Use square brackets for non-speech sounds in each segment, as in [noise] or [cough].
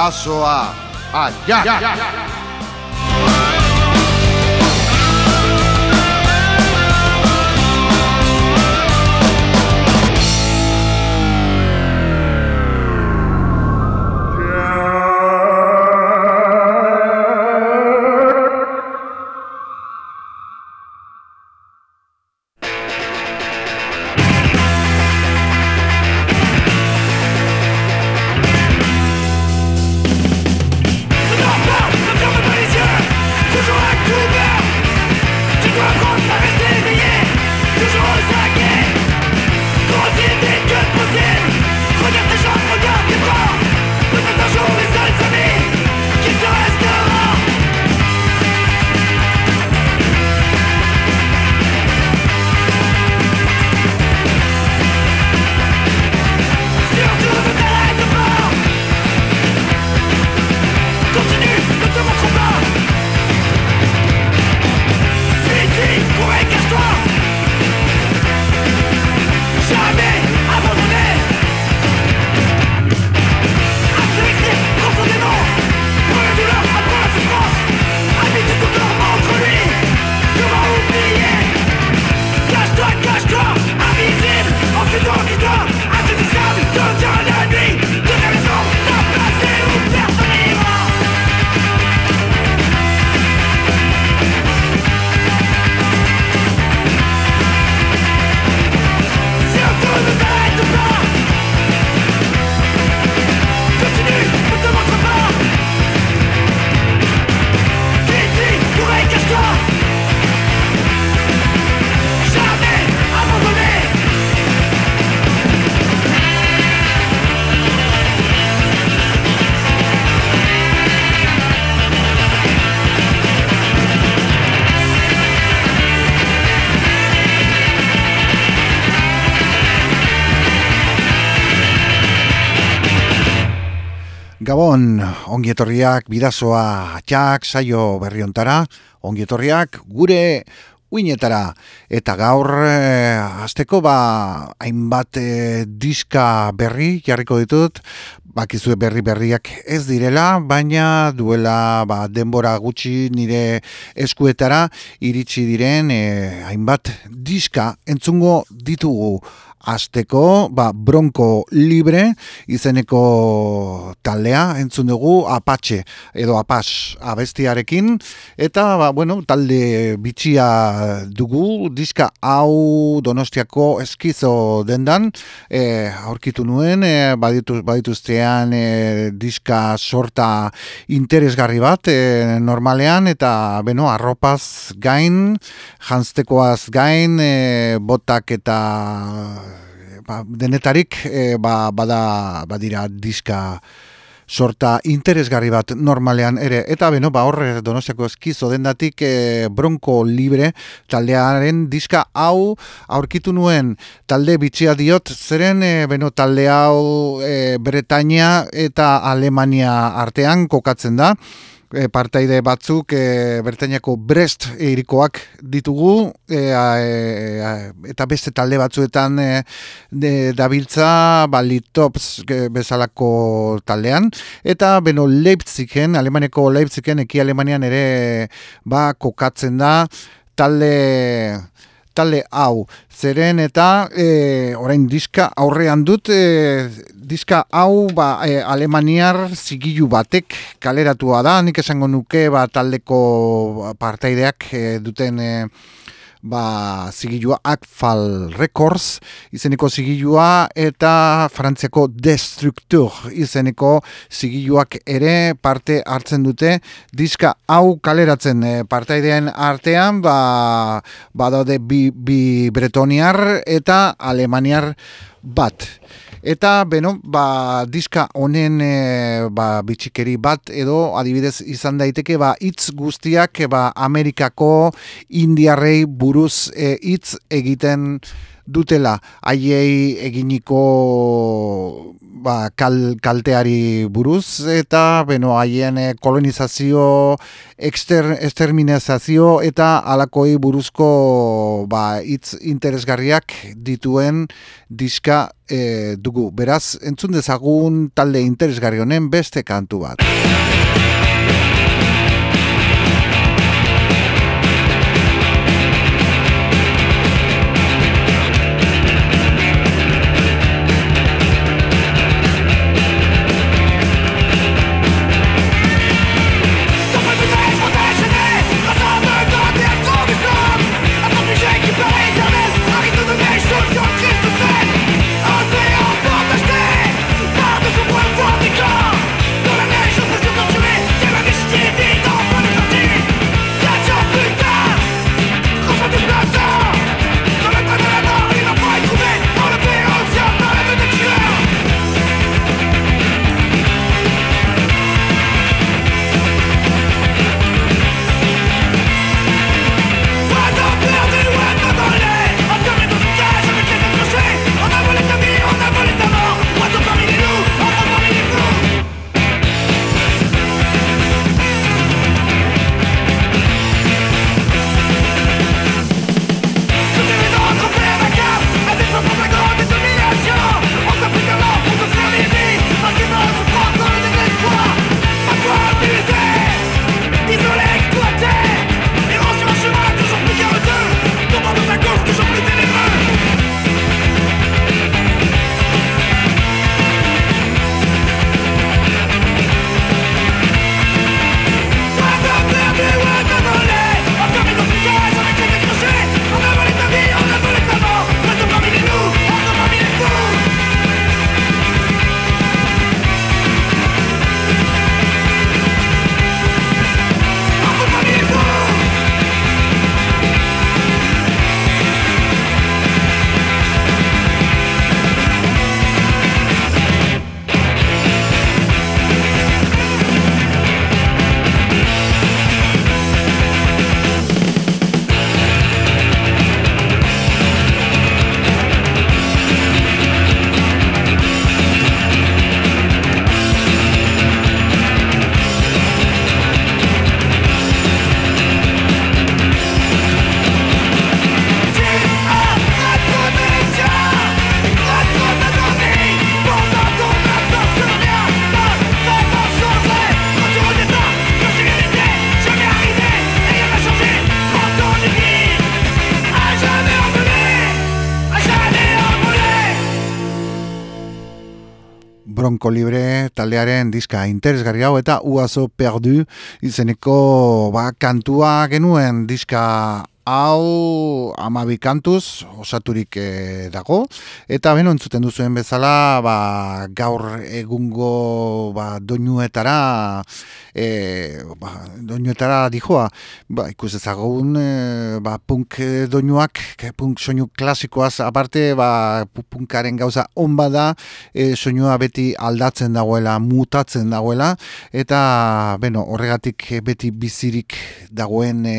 bidazoa allá. Gabon, ongietorriak bidazoa atxak saio berriontara, ongietorriak gure uinetara. Eta gaur, eh, azteko ba, hainbat eh, diska berri jarriko ditut, bakizue berri berriak ez direla, baina duela ba, denbora gutxi nire eskuetara iritsi diren eh, hainbat diska entzungo ditugu Azteko, ba, bronko libre, izeneko taldea, entzun dugu, apatxe, edo apas abestiarekin, eta, ba, bueno, talde bitxia dugu, diska hau donostiako eskizo dendan, e, aurkitu nuen, e, baditu, badituztean e, diska sorta interesgarri bat, e, normalean, eta, beno, arropaz gain, janztekoaz gain, e, botak eta ba, denetarik e, ba, bada badira diska sorta interesgarri bat normalean ere. Eta beno ba horre Donostiako eskizo dendatik e, Bronco Libre taldearen diska hau aurkitu nuen talde bitxia diot. Zeren e, beno talde hau e, Bretaña eta Alemania artean kokatzen da e, partaide batzuk e, bertainako Brest erikoak ditugu e, eta beste talde batzuetan e, de, dabiltza balitops bezalako taldean. Eta beno Leipzigen, Alemaneko Leipzigen eki Alemanian ere ba kokatzen da. Talde talde hau. Zeren eta e, orain diska aurrean dut e, diska hau ba, e, alemaniar zigilu batek kaleratua da. Nik esango nuke ba, taldeko partaideak e, duten e, ba, zigilua Akfal Records izeneko zigilua eta Frantziako Destructur izeneko zigiluak ere parte hartzen dute diska hau kaleratzen e, partaidean artean ba, badaude bi, bi bretoniar eta alemaniar bat. Eta, beno, ba, diska honen e, ba, bitxikeri bat edo adibidez izan daiteke ba, itz guztiak ba, Amerikako indiarrei buruz e, hitz egiten dutela. Haiei eginiko ba, kal, kalteari buruz eta beno haien eh, kolonizazio exter, exterminazio eta alakoi buruzko ba, itz interesgarriak dituen diska e, dugu. Beraz, entzun dezagun talde interesgarri honen beste kantu bat. Bronco Libre taldearen diska interesgarri hau eta uazo perdu izeneko ba, kantua genuen diska hau amabi kantuz osaturik e, dago. Eta beno entzuten duzuen bezala ba, gaur egungo ba, doinuetara e, ba, doinuetara dijoa. Ba, ikus ezagun e, ba, punk doinuak punk soinu klasikoaz aparte ba, punkaren gauza on bada e, soinua beti aldatzen dagoela mutatzen dagoela. Eta beno horregatik beti bizirik dagoen e,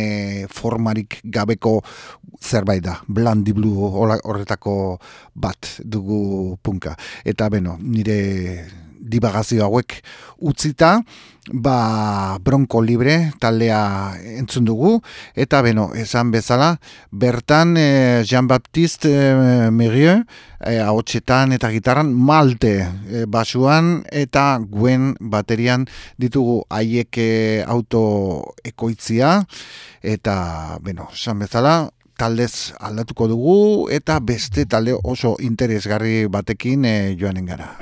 formarik gabeko zerbait da, blandi blue horretako bat dugu punka. Eta beno, nire dibagazio hauek utzita, ba bronko libre taldea entzun dugu, eta beno, esan bezala, bertan eh, Jean-Baptiste eh, Merieux, eh, haotxetan eta gitarran malte eh, basuan eta guen baterian ditugu haiek auto ekoitzia, eta, beno, esan bezala, taldez aldatuko dugu eta beste talde oso interesgarri batekin e, joanen gara.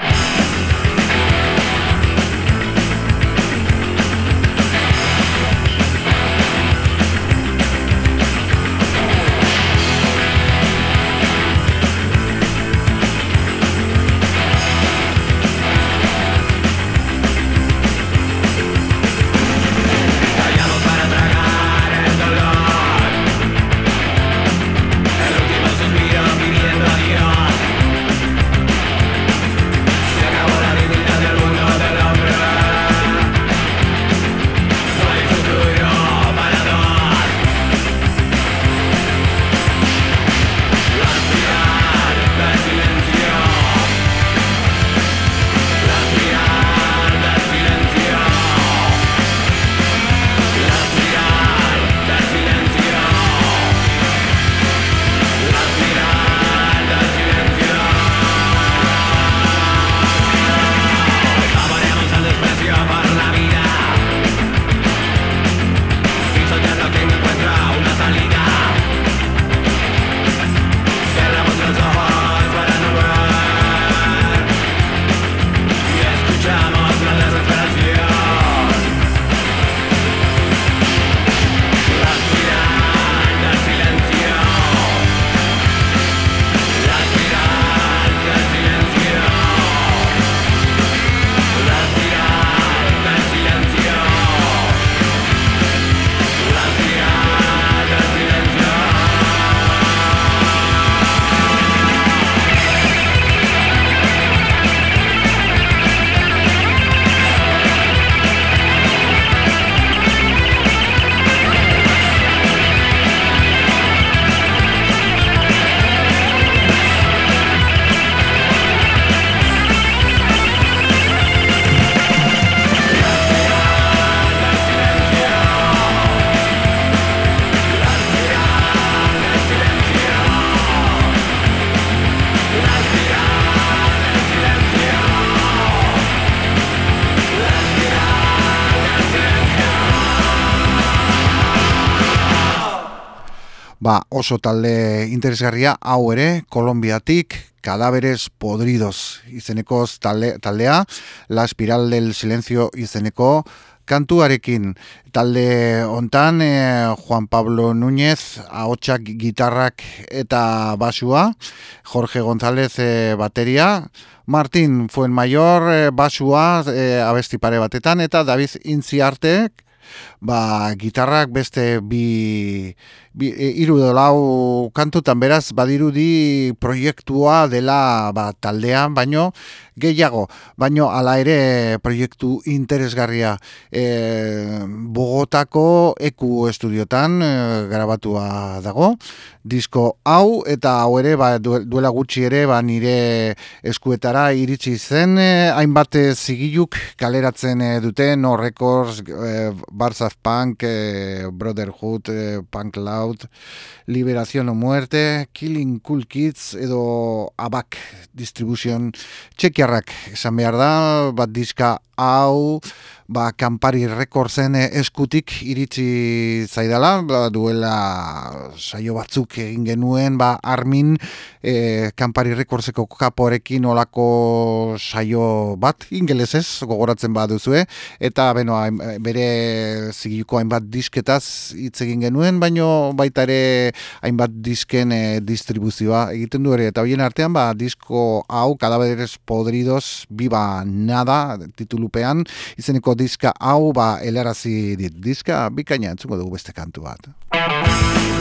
Ba, oso talde interesgarria. Hau ere, Kolombiatik, Kadaberes podridos izeneko talde, taldea, La Espiral del Silencio izeneko kantuarekin. Talde hontan eh, Juan Pablo Núñez ahotsak gitarrak eta basua Jorge González eh, bateria Martín Fuenmayor eh, basua eh, abesti pare batetan eta David Intziartek ba, gitarrak beste bi, bi e, iru lau kantutan beraz badirudi proiektua dela ba, taldean, baino gehiago, baino ala ere proiektu interesgarria. E, Bogotako eku estudiotan e, grabatua dago, disko hau eta hau ere ba, duela gutxi ere ba, nire eskuetara iritsi zen e, hainbat zigiluk kaleratzen e, dute no records e, Barça Punk, eh, Brotherhood, eh, Punk Loud, Liberación o Muerte, Killing Cool Kids edo Abak Distribution. Txekiarrak esan behar da, bat diska hau, ba, kanpari rekordzen eskutik iritsi zaidala, ba, duela saio batzuk egin genuen, ba, armin e, kanpari rekordzeko kaporekin olako saio bat, ingelesez, gogoratzen baduzue, eta beno, bere zigiko hainbat disketaz hitz egin genuen, baino baita ere hainbat disken e, distribuzioa egiten du ere, eta hoien artean, ba, disko hau, kadaberes podridos, biba nada, titulupean, izeneko diska hau ba helarazi dit diska bikaina entzungo dugu beste kantu bat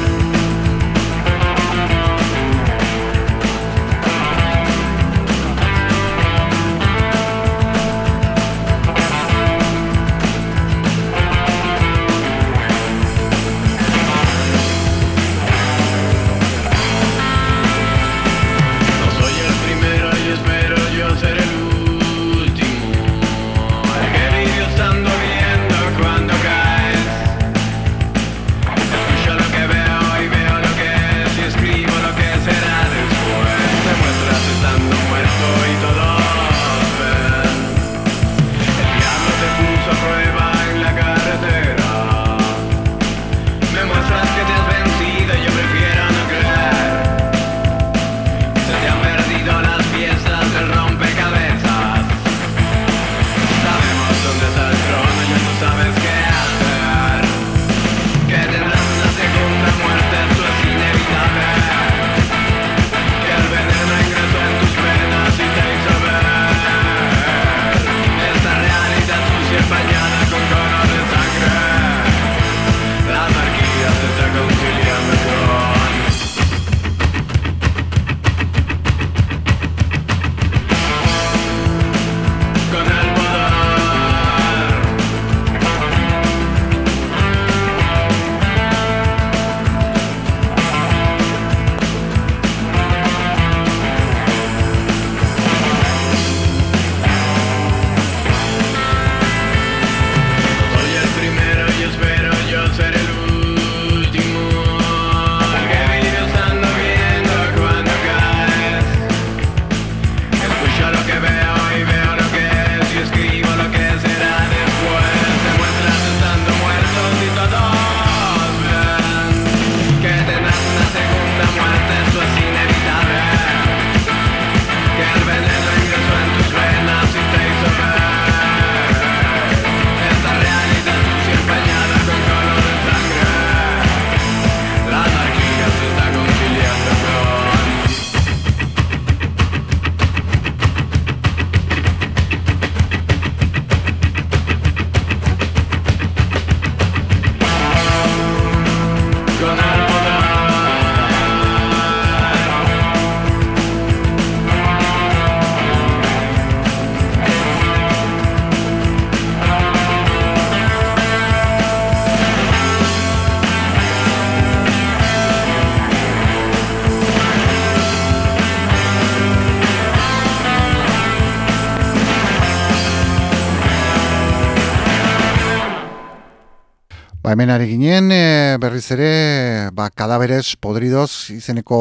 Ba, hemen ari ginen, e, berriz ere, ba, kadaberes podridoz izeneko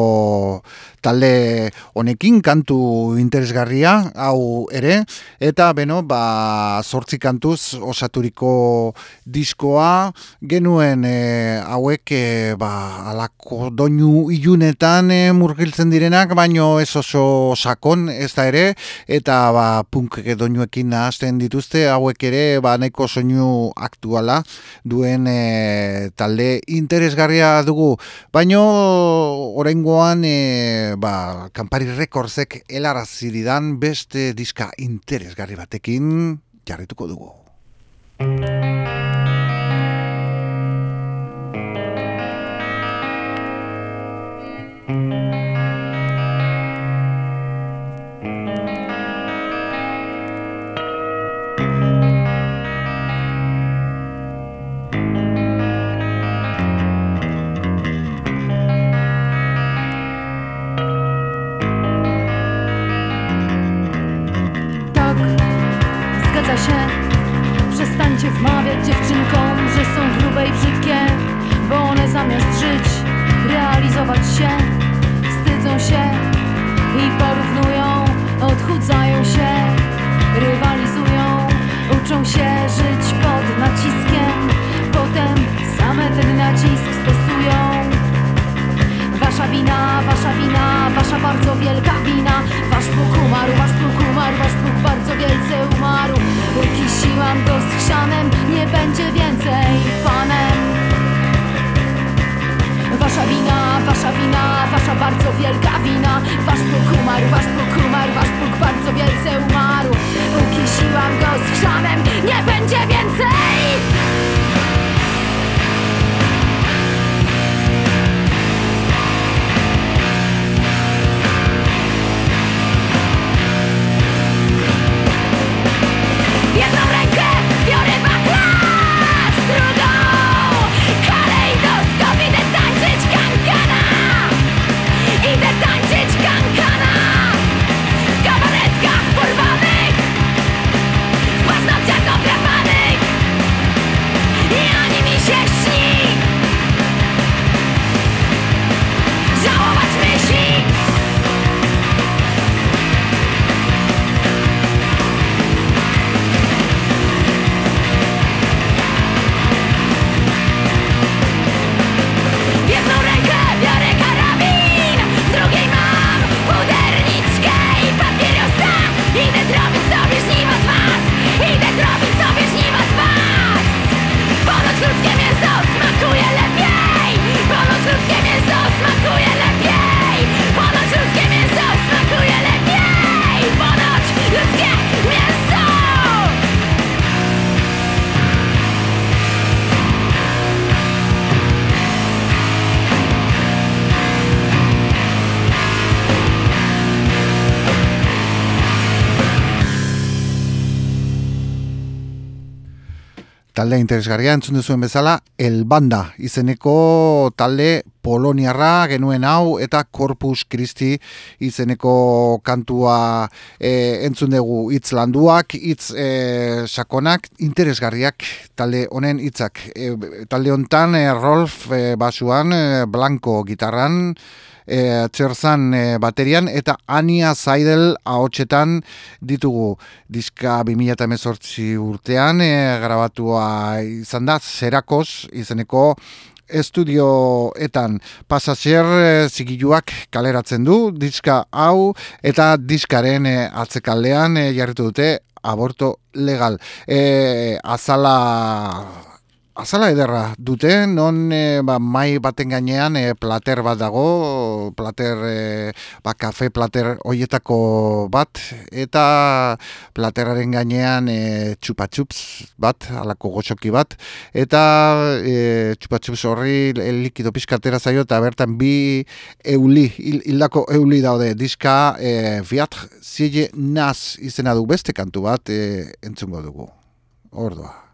talde honekin kantu interesgarria, hau ere, eta beno, ba, sortzi kantuz osaturiko diskoa, genuen e, hauek, e, ba, alako doinu ilunetan e, murgiltzen direnak, baino ez oso sakon, ez da ere, eta ba, punk doinuekin nahazten dituzte, hauek ere, ba, neko soinu aktuala duen e, talde interesgarria dugu. Baino oraingoan e, ba, Campari Recordsek elaraziridan beste diska interesgarri batekin jarrituko dugu. Nacisk Wasza wina, wasza wina, wasza bardzo wielka wina. Wasz Bóg umarł, wasz Bóg umarł, wasz Bóg bardzo wielce umarł. Ukisiłam go z chrzanem, nie będzie więcej panem. Wasza wina, wasza wina, wasza bardzo wielka wina. Wasz Bóg umarł, wasz Bóg umarł, wasz Bóg bardzo wielce umarł. Ukisiłam go z nie będzie więcej talde interesgarria entzun duzuen bezala El Banda izeneko talde Poloniarra genuen hau eta Corpus Christi izeneko kantua e, entzun dugu hitz landuak, hitz e, sakonak, interesgarriak talde honen hitzak. E, talde hontan e, Rolf e, basuan, e, Blanco gitarran, e, txerzan e, baterian eta Ania Zaidel ahotsetan ditugu diska 2018 urtean e, grabatua izan da Zerakoz izeneko estudioetan pasazier e, zigiluak kaleratzen du diska hau eta diskaren e, atzekaldean e, jarritu dute aborto legal. E, azala Azala ederra dute, non e, ba, mai baten gainean e, plater bat dago, plater, e, ba, kafe plater hoietako bat, eta plateraren gainean e, txupatxups bat, alako goxoki bat, eta e, txupatxups horri likido pizkatera zaio, eta bertan bi euli, hildako euli daude, diska e, fiat zile naz izena du beste kantu bat e, entzungo dugu. Ordoa.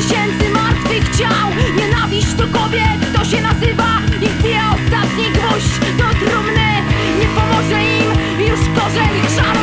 tysięcy martwych ciał. Nienawiść do kobiet, to się nazywa Ich pije ostatni gwóźdź. Do trumny Nie pomoże im już korzeń. Szara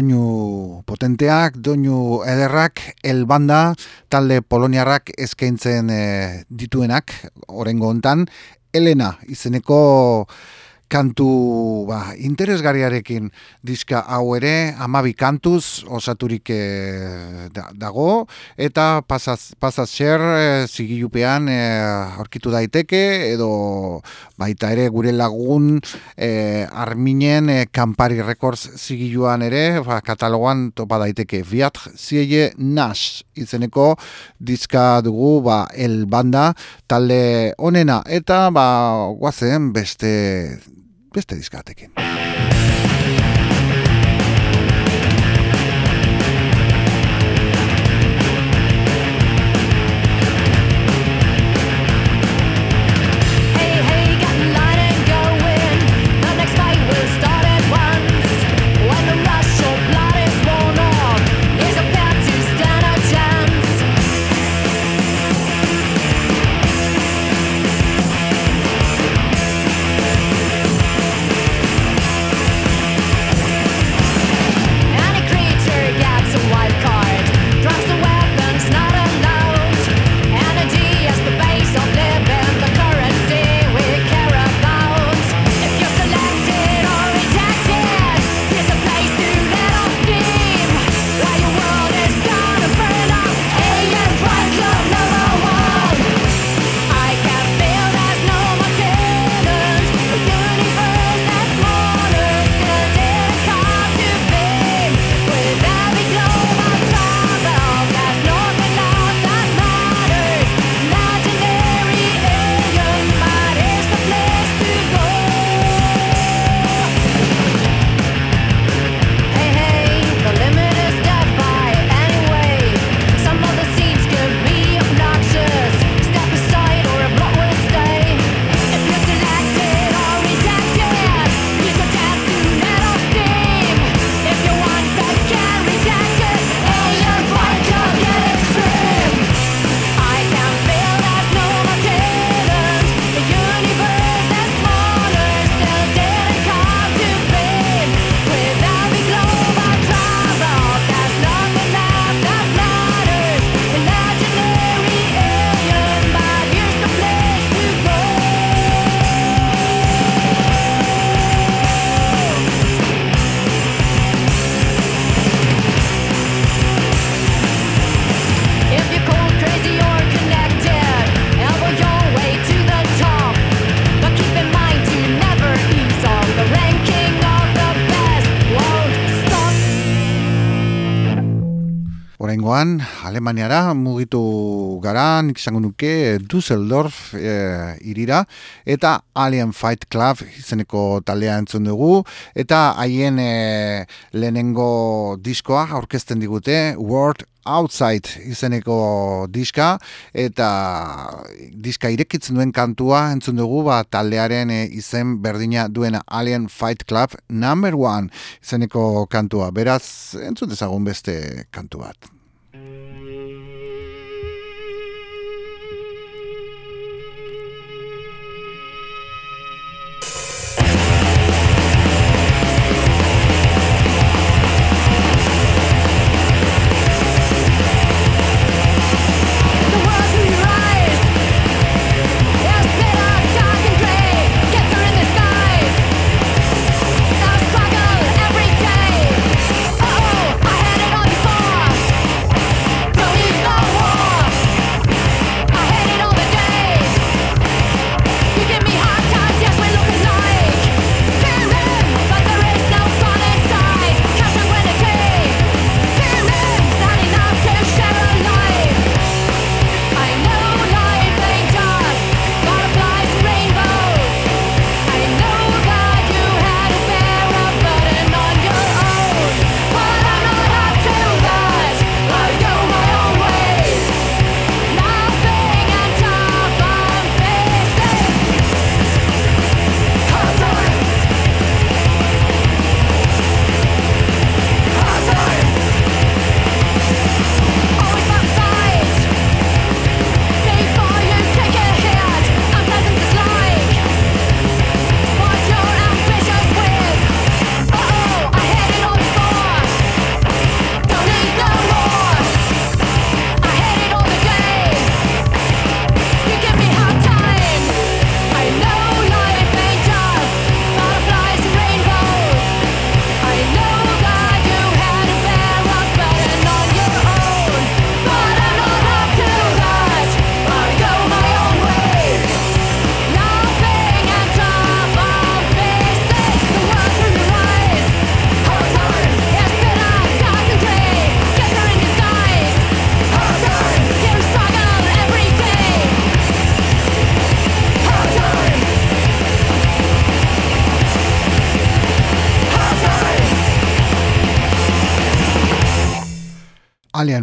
doinu potenteak, doinu ederrak, el banda, talde poloniarrak eskaintzen e, dituenak, orengo hontan, Elena, izeneko kantu ba, interesgarriarekin diska hau ere, amabi kantuz osaturik e, dago, eta pasaz, pasaz xer e, zigilupean e, aurkitu daiteke, edo baita ere gure lagun e, arminen e, Campari Records zigiluan ere, ba, katalogan topa daiteke, Fiat Ziege Nash izeneko diska dugu ba, el banda talde onena, eta ba, guazen beste beste diskatekin. Alemaniara mugitu gara, nik izango nuke Dusseldorf e, irira, eta Alien Fight Club izeneko taldea entzun dugu, eta haien e, lehenengo diskoa aurkezten digute, World Outside izeneko diska, eta diska irekitzen duen kantua entzun dugu, ba, taldearen e, izen berdina duena Alien Fight Club number one izeneko kantua. Beraz, entzun dezagun beste kantu bat.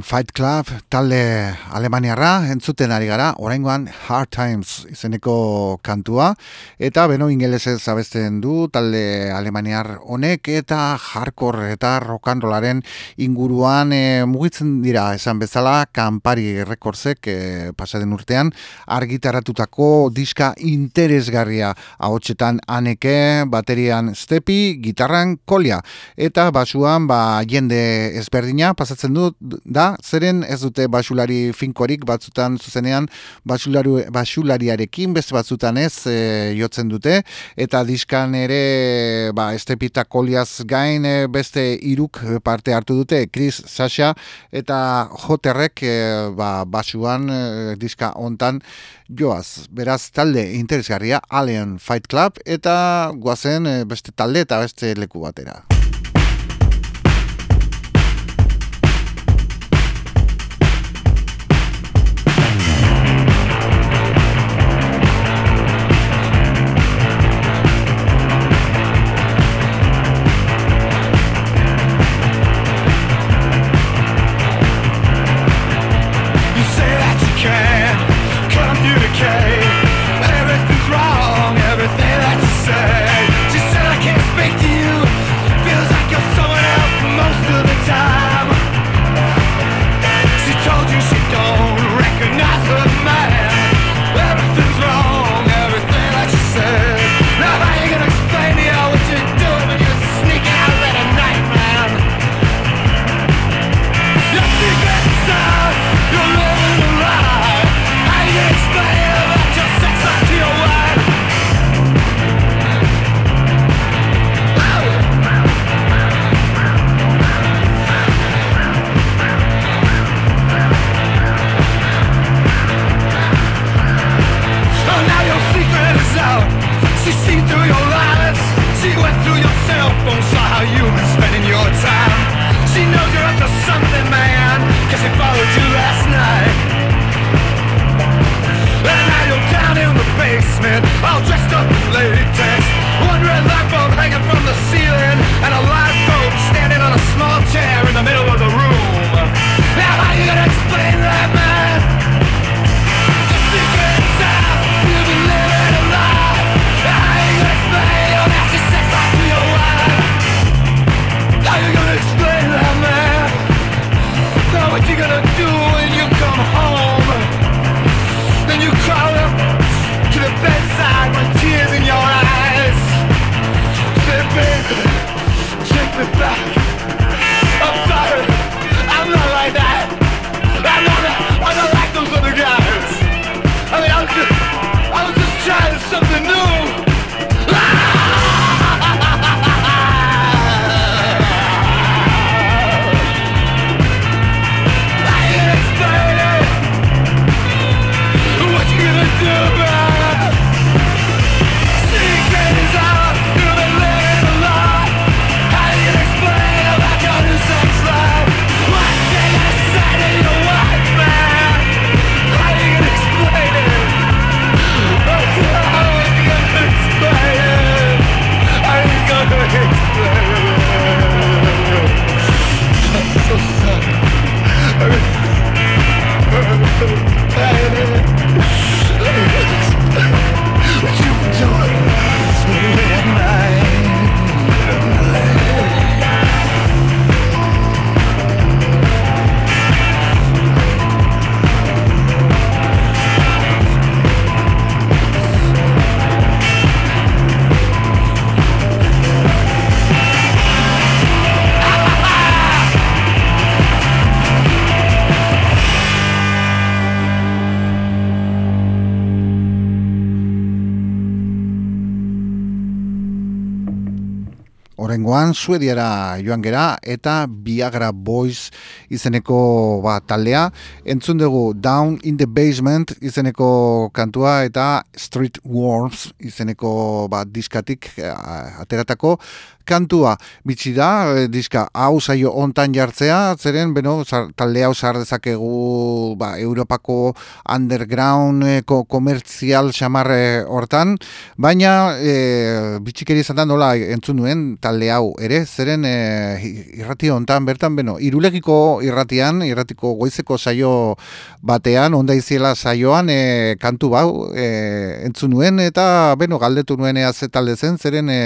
Fight Club, talde Alemaniarra, entzuten ari gara, oraingoan Hard Times izeneko kantua, eta beno ingelesez abesten du, talde Alemaniar honek, eta hardcore eta rock'n'rollaren inguruan e, mugitzen dira, esan bezala, kanpari rekordzek e, pasaden urtean, argitaratutako diska interesgarria. Ahotsetan aneke, baterian stepi, gitarran kolia, eta basuan, ba, jende ezberdina, pasatzen du, da, zeren ez dute basulari finkorik batzutan zuzenean basulariarekin beste batzutan ez e, jotzen dute eta diskan ere ba, estepita koliaz gain e, beste iruk parte hartu dute Chris Sasha eta Joterrek e, ba, basuan e, diska hontan joaz. Beraz talde interesgarria Alien Fight Club eta guazen e, beste talde eta beste leku batera. Orengoan Suediara joan gera eta Viagra Boys izeneko ba, taldea. Entzun dugu Down in the Basement izeneko kantua eta Street Worms izeneko ba, diskatik eh, ateratako kantua. Bitxi da, e, diska hau zaio ontan jartzea, zeren, beno, talde hau zar dezakegu ba, Europako underground e, komertzial xamarre hortan, baina e, bitxikeri zaten nola entzun nuen talde hau ere, zeren e, irrati ontan bertan, beno, irulegiko irratian, irratiko goizeko saio batean, onda iziela saioan e, kantu bau e, entzun nuen, eta beno, galdetu nuen ea talde zen, zeren e,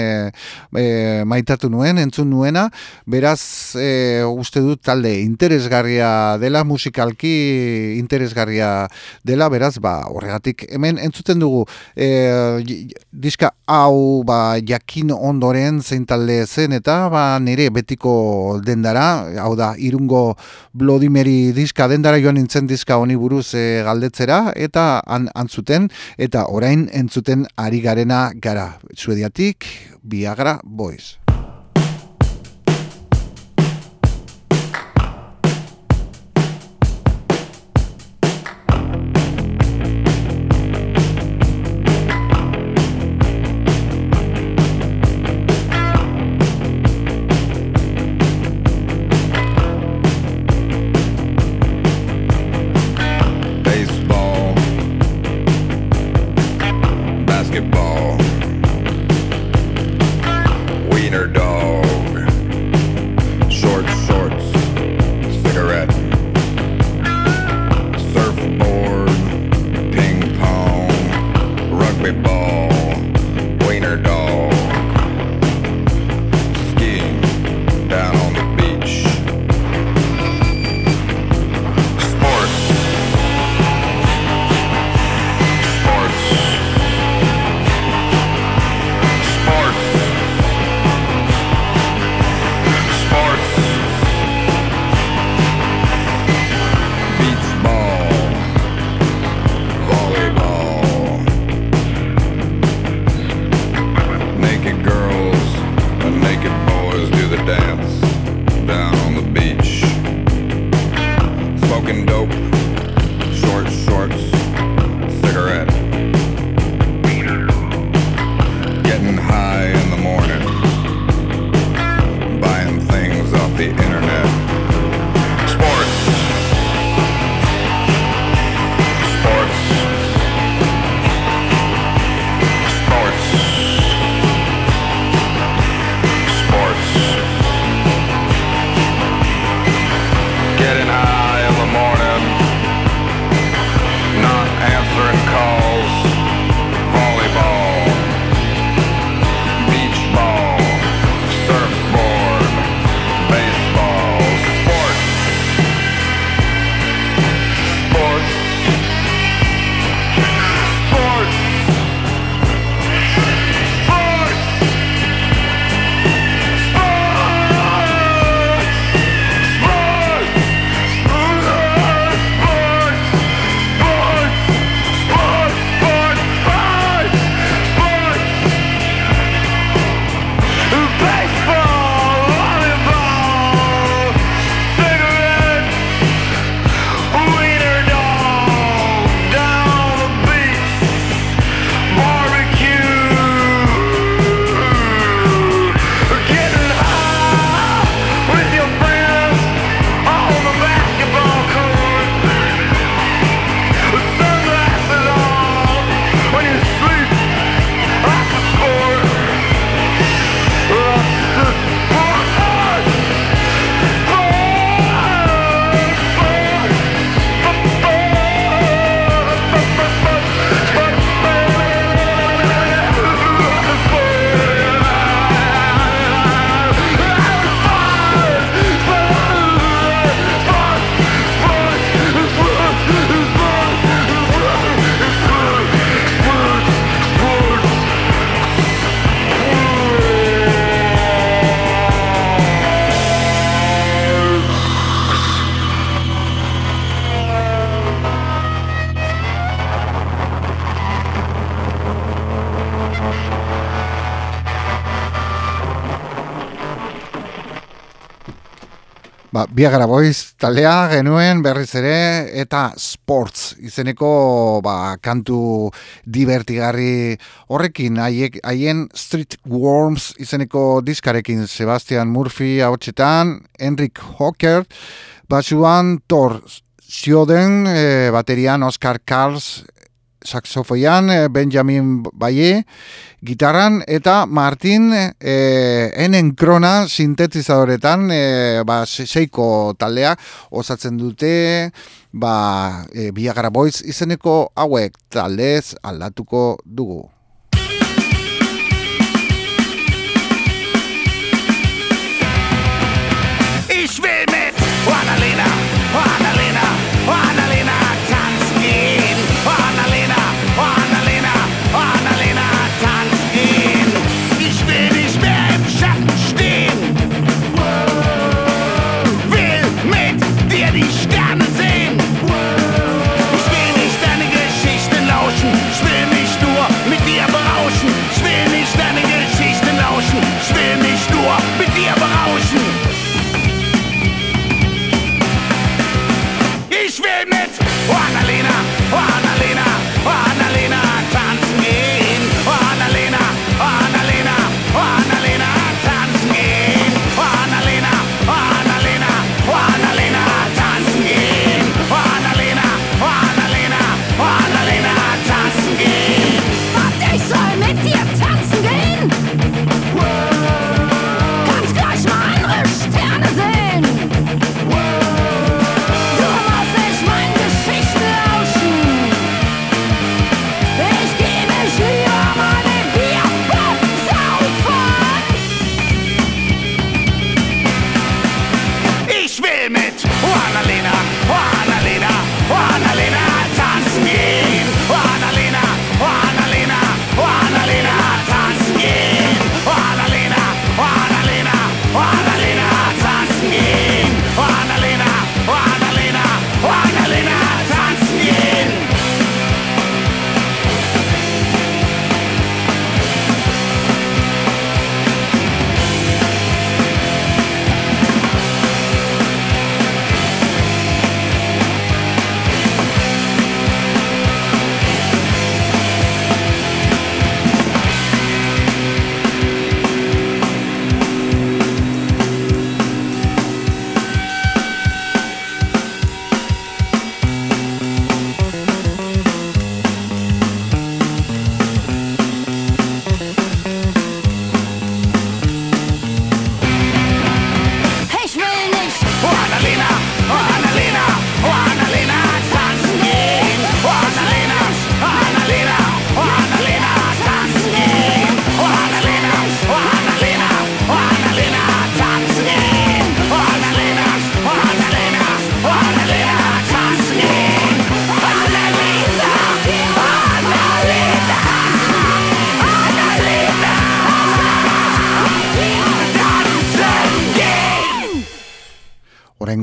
e, maitatu nuen, entzun nuena, beraz e, uste dut talde interesgarria dela, musikalki interesgarria dela, beraz, ba, horregatik hemen entzuten dugu e, diska hau ba, jakin ondoren zein talde zen eta ba, nire betiko dendara, hau da, irungo blodimeri diska dendara joan nintzen diska honi buruz e, galdetzera eta an, antzuten eta orain entzuten ari garena gara. Suediatik, Viagra Boys. Biagara Boiz taldea genuen berriz ere eta sports izeneko ba, kantu divertigarri horrekin haien Street Worms izeneko diskarekin Sebastian Murphy hautsetan, Enric Hocker basuan Thor Sioden, e, baterian Oscar Karls saxofoian eh, Benjamin Baie, gitarran eta Martin e, enen krona sintetizadoretan e, ba, seiko taldea osatzen dute ba, e, biagara boiz izeneko hauek taldez aldatuko dugu.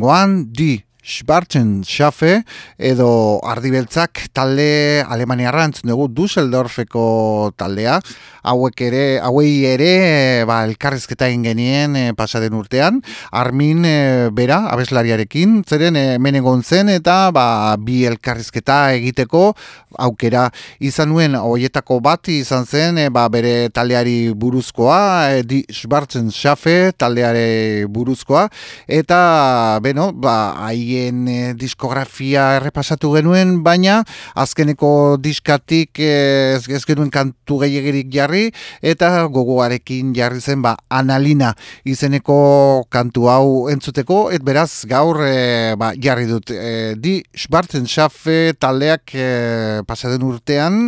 Horengoan, di Schwarzen Schafe edo Ardibeltzak talde Alemaniarra entzun dugu Düsseldorfeko taldea. Hauek ere, hauei ere ba, elkarrizketa egin genien e, pasaden urtean. Armin e, bera, abeslariarekin, zeren hemen egon zen eta ba, bi elkarrizketa egiteko aukera izan nuen hoietako bat izan zen e, ba, bere taldeari buruzkoa, e, di Schwarzen Schafe taldeare buruzkoa eta beno, ba, haien e, diskografia errepasatu genuen, baina azkeneko diskatik e, ez, ez genuen kantu gehiagirik jarri eta gogoarekin jarri zen ba, analina izeneko kantu hau entzuteko, et beraz gaur e, ba, jarri dut e, di Schwarzen Schafe taldeak e, pasaden urtean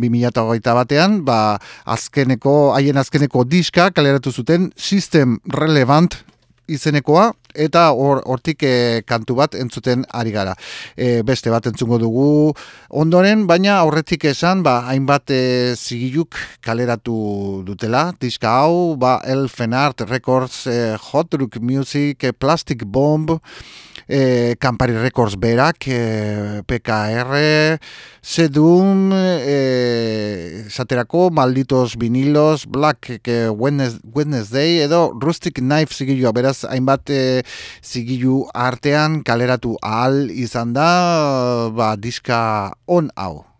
2008 batean ba, azkeneko, haien azkeneko diska kaleratu zuten System Relevant izenekoa eta hor hortik e, kantu bat entzuten ari gara. E, beste bat entzungo dugu ondoren, baina aurretik esan, ba, hainbat e, zigiluk kaleratu dutela, diska hau, ba, Elfen Art Records, e, Hot Rock Music, e, Plastic Bomb, e, Campari Records berak, e, PKR, Sedum, e, esaterako, Malditos Vinilos, Black e, Wednes- Wednesday, edo Rustic Knife zigilua, beraz, hainbat e, zigilu artean kaleratu ahal izan da ba, diska on hau.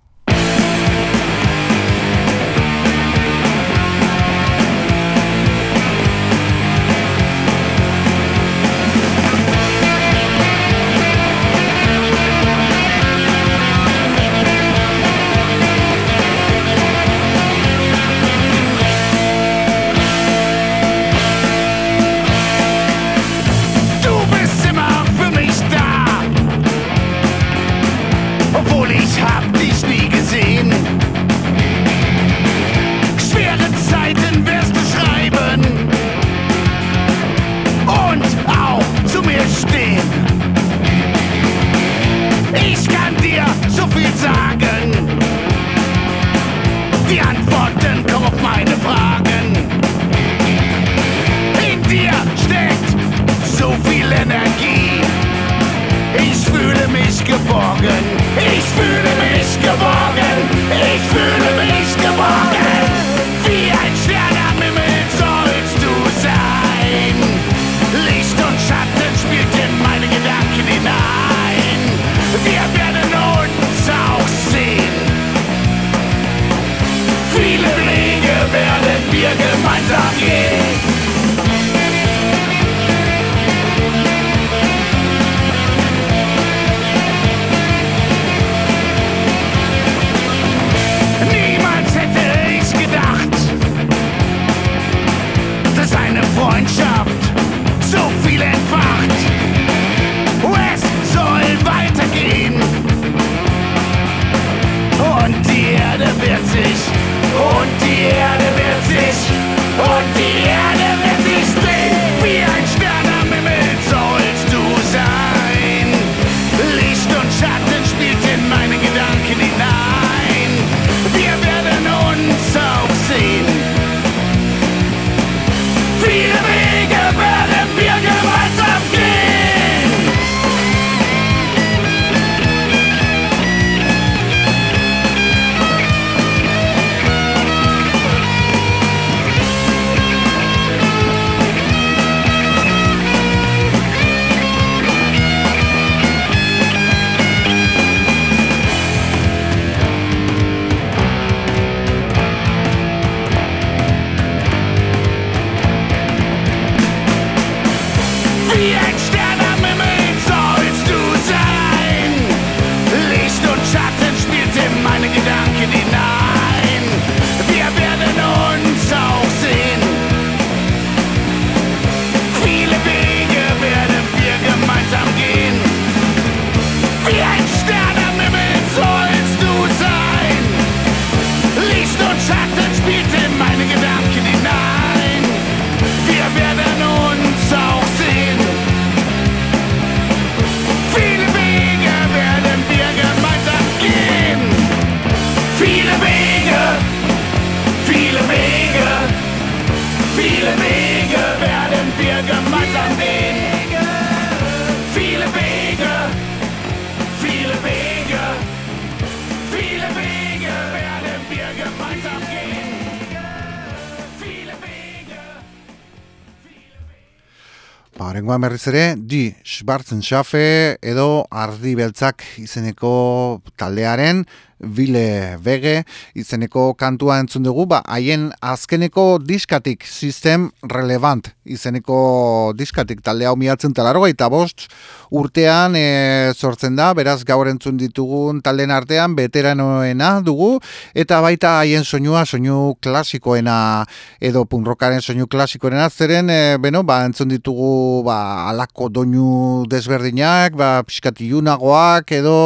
Berriz ere, di Schwarzen Schafe edo Ardi Beltzak izeneko taldearen Bile Bege izeneko kantua entzun dugu, ba, haien azkeneko diskatik System Relevant izeneko diskatik talde hau miatzen talarroa eta bost urtean e, sortzen da, beraz gaur entzun ditugun talden artean veteranoena dugu. Eta baita haien soinua, soinu klasikoena edo punrokaren soinu klasikoena. Zeren, e, beno, ba, entzun ditugu ba, alako doinu desberdinak, ba, piskatiunagoak edo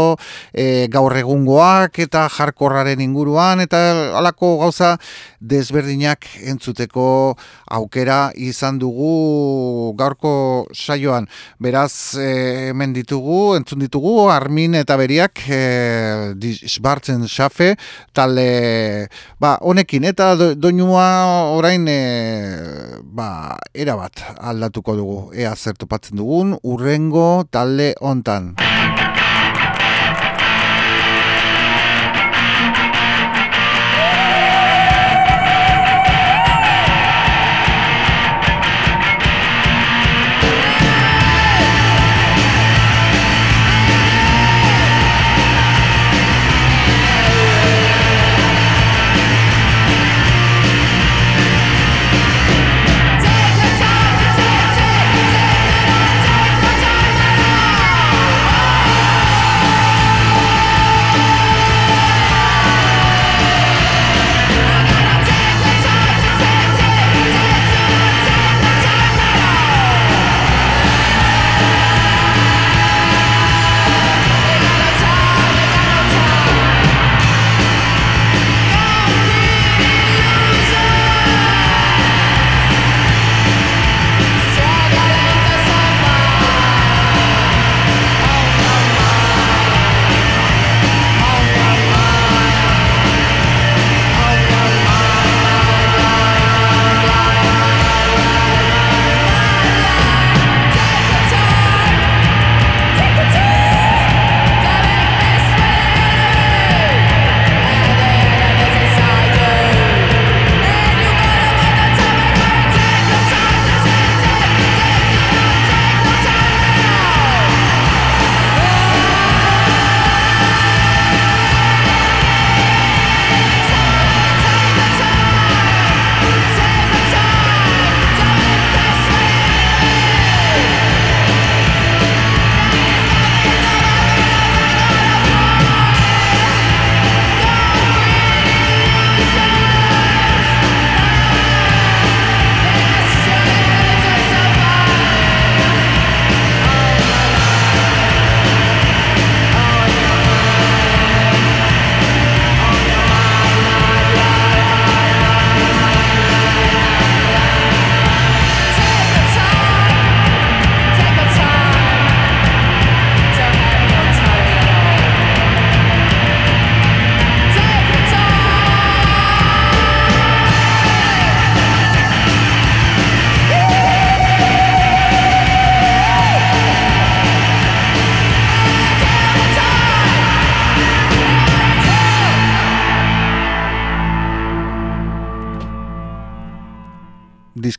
e, gaur egungoak eta jarkorraren inguruan eta alako gauza desberdinak entzuteko aukera izan dugu gaurko saioan. Beraz, e, hemen ditugu, entzun ditugu, Armin eta Beriak e, disbartzen xafe, talde ba, honekin eta doinua orain e, ba, erabat aldatuko dugu. Ea zertopatzen dugun, urrengo talde hontan.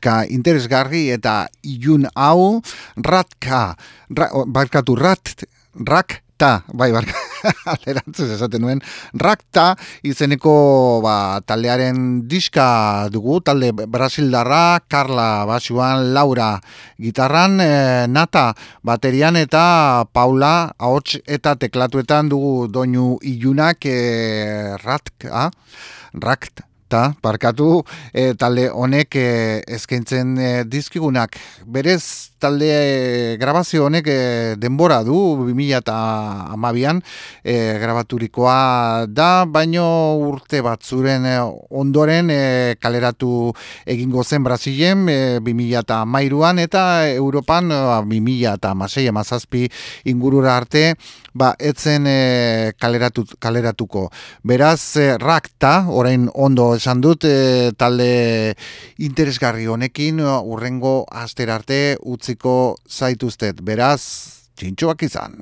Diska interesgarri eta ilun hau ratka, ra, barkatu rat, rak, ta, bai, barka, [laughs] alderantzuz esaten nuen, rakta izeneko ba, taldearen diska dugu, talde Brasildarra, Carla Basuan, Laura gitarran, e, Nata baterian eta Paula ahots eta teklatuetan dugu doinu ilunak e, ratka, rakt, Ta, parkatu e, talde honek e, eskaintzen e, dizkigunak. Berez talde e, grabazio honek e, denbora du 2000 eta amabian e, grabaturikoa da, baino urte batzuren ondoren e, kaleratu egingo zen Brasilen e, 2000 eta Europan e, 2000 eta masei amazazpi ingurura arte ba, etzen e, kaleratu, kaleratuko. Beraz, e, rakta, orain ondo esan dut e, talde interesgarri honekin urrengo aster arte utziko zaituztet. Beraz, txintxoak izan.